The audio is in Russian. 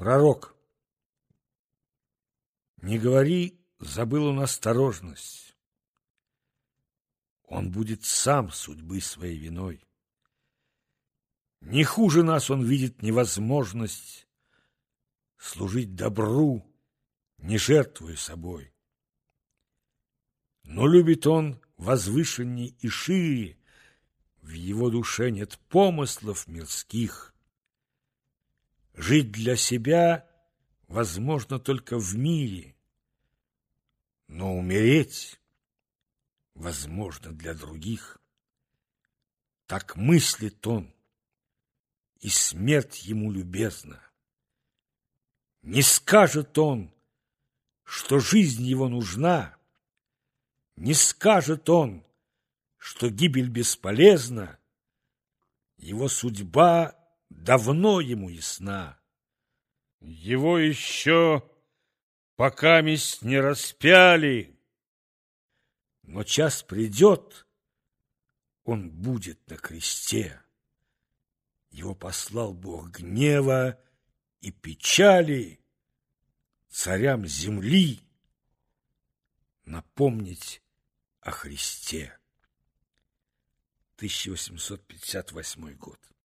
Пророк. Не говори, забыл он осторожность. Он будет сам судьбы своей виной. Не хуже нас он видит невозможность служить добру, не жертвуя собой. Но любит он возвышенней и шире, в его душе нет помыслов мирских. Жить для себя возможно только в мире, но умереть возможно для других. Так мыслит он, и смерть ему любезна. Не скажет он, что жизнь его нужна, не скажет он, что гибель бесполезна, его судьба давно ему ясна. Его еще пока месть не распяли, но час придет, он будет на кресте. Его послал Бог гнева и печали царям земли напомнить о Христе. 1858 год.